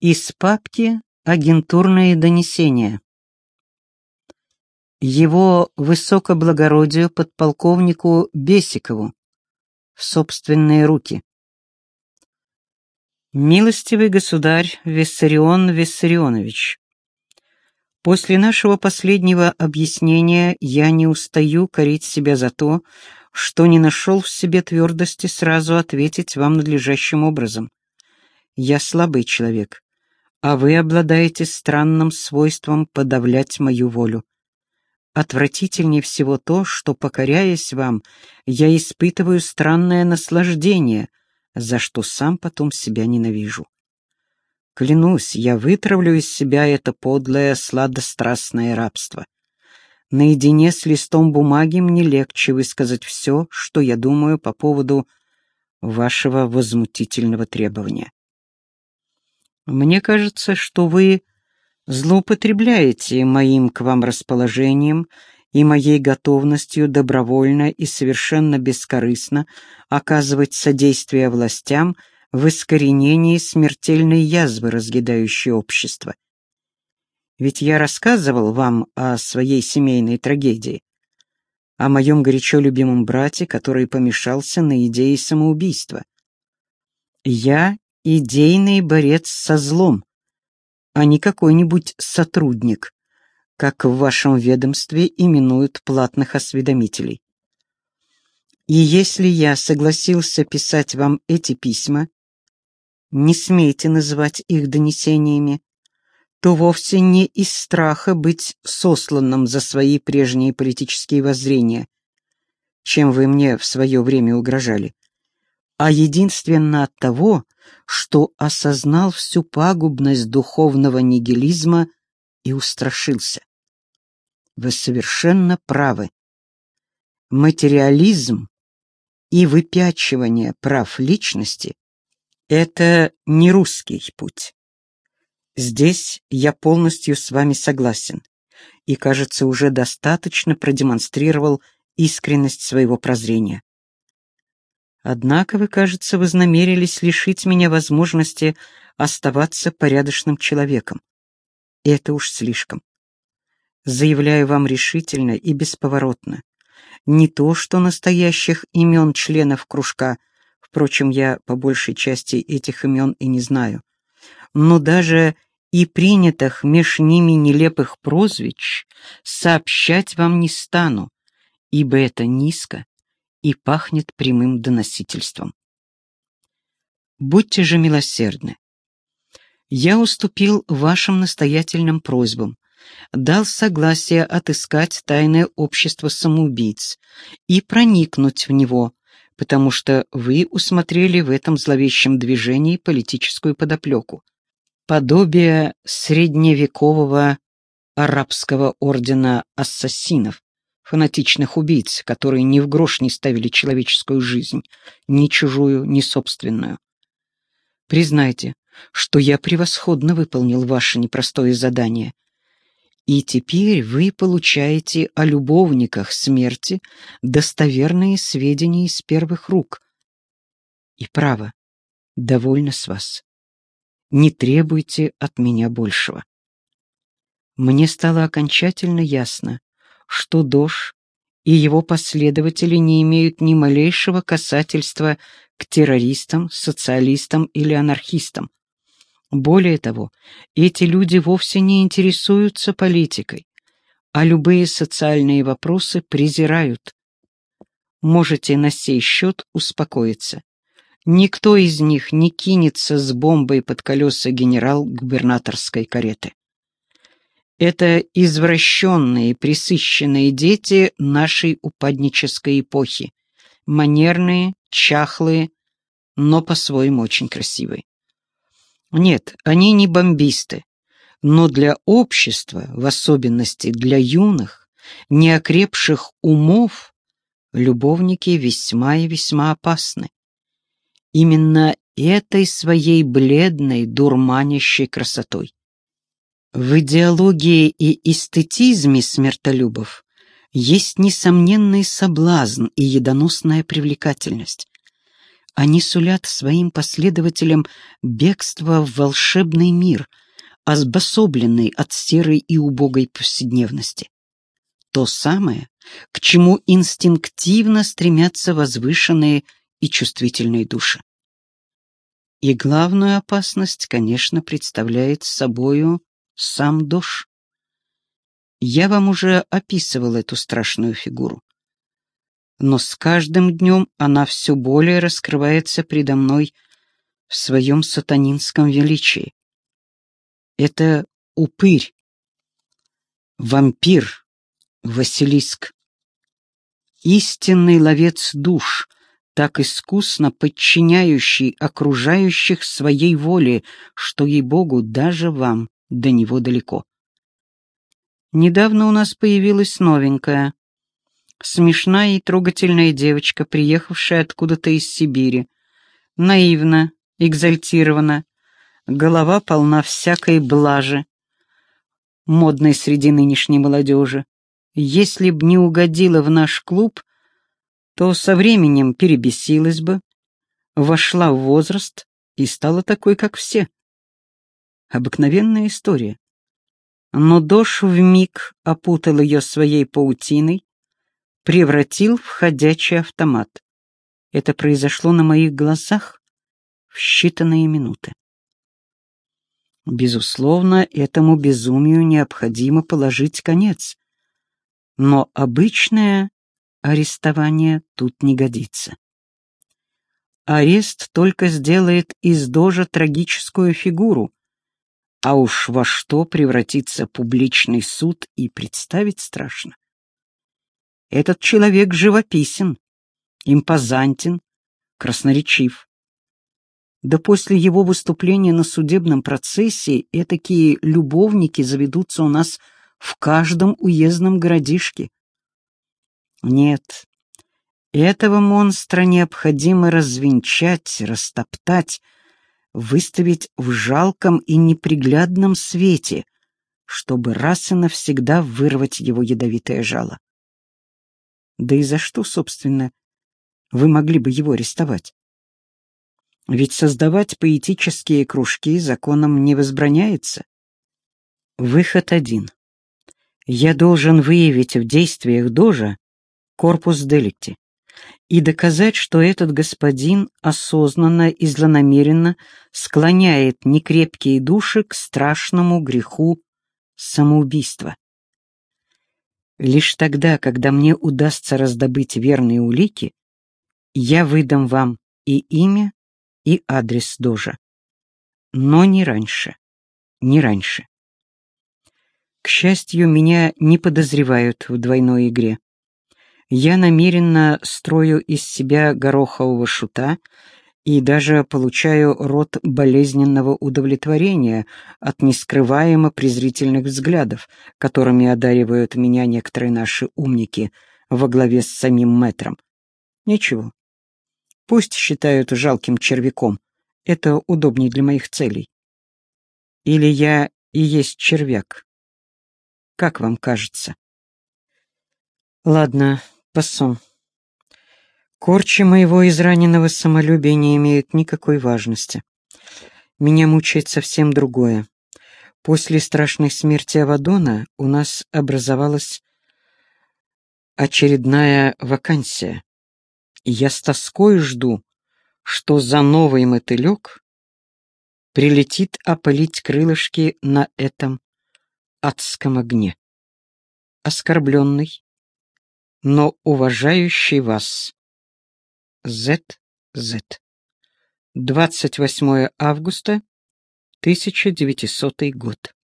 Из папки «Агентурные донесения». Его высокоблагородию подполковнику Бесикову в собственные руки. Милостивый государь Виссарион Виссарионович, после нашего последнего объяснения я не устаю корить себя за то, что не нашел в себе твердости сразу ответить вам надлежащим образом. Я слабый человек а вы обладаете странным свойством подавлять мою волю. Отвратительнее всего то, что, покоряясь вам, я испытываю странное наслаждение, за что сам потом себя ненавижу. Клянусь, я вытравлю из себя это подлое сладострастное рабство. Наедине с листом бумаги мне легче высказать все, что я думаю по поводу вашего возмутительного требования. Мне кажется, что вы злоупотребляете моим к вам расположением и моей готовностью добровольно и совершенно бескорыстно оказывать содействие властям в искоренении смертельной язвы, разъедающей общество. Ведь я рассказывал вам о своей семейной трагедии, о моем горячо любимом брате, который помешался на идее самоубийства. Я идейный борец со злом, а не какой-нибудь сотрудник, как в вашем ведомстве именуют платных осведомителей. И если я согласился писать вам эти письма, не смейте называть их донесениями, то вовсе не из страха быть сосланным за свои прежние политические воззрения, чем вы мне в свое время угрожали, а единственно от того, что осознал всю пагубность духовного нигилизма и устрашился. Вы совершенно правы. Материализм и выпячивание прав личности — это не русский путь. Здесь я полностью с вами согласен и, кажется, уже достаточно продемонстрировал искренность своего прозрения. Однако вы, кажется, вознамерились лишить меня возможности оставаться порядочным человеком. Это уж слишком. Заявляю вам решительно и бесповоротно. Не то, что настоящих имен членов кружка, впрочем, я по большей части этих имен и не знаю, но даже и принятых меж ними нелепых прозвищ сообщать вам не стану, ибо это низко и пахнет прямым доносительством. Будьте же милосердны. Я уступил вашим настоятельным просьбам, дал согласие отыскать тайное общество самоубийц и проникнуть в него, потому что вы усмотрели в этом зловещем движении политическую подоплеку, подобие средневекового арабского ордена ассасинов, фанатичных убийц, которые ни в грош не ставили человеческую жизнь, ни чужую, ни собственную. Признайте, что я превосходно выполнил ваше непростое задание. И теперь вы получаете о любовниках смерти достоверные сведения из первых рук. И право, довольно с вас. Не требуйте от меня большего. Мне стало окончательно ясно, что Дош и его последователи не имеют ни малейшего касательства к террористам, социалистам или анархистам. Более того, эти люди вовсе не интересуются политикой, а любые социальные вопросы презирают. Можете на сей счет успокоиться. Никто из них не кинется с бомбой под колеса генерал-губернаторской кареты. Это извращенные, присыщенные дети нашей упаднической эпохи. Манерные, чахлые, но по-своему очень красивые. Нет, они не бомбисты, но для общества, в особенности для юных, неокрепших умов, любовники весьма и весьма опасны. Именно этой своей бледной, дурманящей красотой. В идеологии и эстетизме смертолюбов есть несомненный соблазн и едоносная привлекательность. Они сулят своим последователям бегство в волшебный мир, обособленный от серой и убогой повседневности. То самое, к чему инстинктивно стремятся возвышенные и чувствительные души. И главную опасность, конечно, представляет собою сам Дош. Я вам уже описывал эту страшную фигуру. Но с каждым днем она все более раскрывается предо мной в своем сатанинском величии. Это упырь, вампир, Василиск. Истинный ловец душ, так искусно подчиняющий окружающих своей воле, что, ей-богу, даже вам до него далеко. Недавно у нас появилась новенькая, смешная и трогательная девочка, приехавшая откуда-то из Сибири. Наивна, экзальтирована, голова полна всякой блажи, модной среди нынешней молодежи. Если б не угодила в наш клуб, то со временем перебесилась бы, вошла в возраст и стала такой, как все. Обыкновенная история. Но Дош вмиг опутал ее своей паутиной, превратил в ходячий автомат. Это произошло на моих глазах в считанные минуты. Безусловно, этому безумию необходимо положить конец. Но обычное арестование тут не годится. Арест только сделает из Дожа трагическую фигуру, а уж во что превратится публичный суд и представить страшно. Этот человек живописен, импозантен, красноречив. Да после его выступления на судебном процессе этакие любовники заведутся у нас в каждом уездном городишке. Нет, этого монстра необходимо развенчать, растоптать, выставить в жалком и неприглядном свете, чтобы раз и навсегда вырвать его ядовитое жало. Да и за что, собственно, вы могли бы его арестовать? Ведь создавать поэтические кружки законом не возбраняется. Выход один. Я должен выявить в действиях Дожа корпус деликти и доказать, что этот господин осознанно и злонамеренно склоняет некрепкие души к страшному греху самоубийства. Лишь тогда, когда мне удастся раздобыть верные улики, я выдам вам и имя, и адрес Дожа. Но не раньше, не раньше. К счастью, меня не подозревают в двойной игре я намеренно строю из себя горохового шута и даже получаю род болезненного удовлетворения от нескрываемо презрительных взглядов, которыми одаривают меня некоторые наши умники во главе с самим мэтром. Ничего. Пусть считают жалким червяком. Это удобнее для моих целей. Или я и есть червяк? Как вам кажется? Ладно, Пассон. Корчи моего израненного самолюбия не имеют никакой важности. Меня мучает совсем другое. После страшной смерти Авадона у нас образовалась очередная вакансия. Я с тоской жду, что за новый мотылек прилетит опалить крылышки на этом адском огне. Оскорбленный, но уважающий вас. З.З. 28 августа 1900 год.